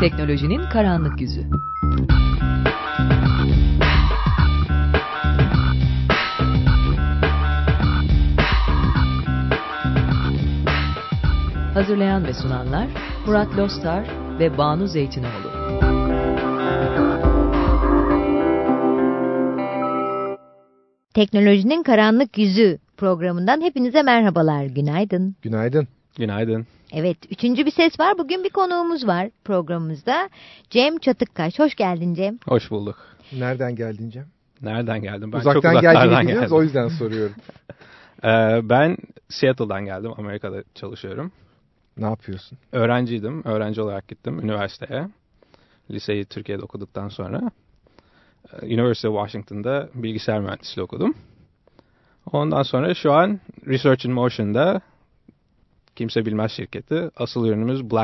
Teknolojinin karanlık yüzü. Hazırlayan ve sunanlar Murat Lostar ve Banu Zeytinoğlu. Teknolojinin Karanlık Yüzü programından hepinize merhabalar, günaydın. Günaydın. Günaydın. Evet, üçüncü bir ses var. Bugün bir konuğumuz var programımızda. Cem Çatıkkaş. Hoş geldin Cem. Hoş bulduk. Nereden geldin Cem? Nereden geldim? Ben Uzaktan çok uzaklardan geldim. o yüzden soruyorum. Ee, ben Seattle'dan geldim. Amerika'da çalışıyorum. ne yapıyorsun? Öğrenciydim. Öğrenci olarak gittim üniversiteye. Liseyi Türkiye'de okuduktan sonra. e, University of Washington'da bilgisayar mühendisliği okudum. Ondan sonra şu an Research in Motion'da kimse bilmez şirketi. Asıl ürünümüz Black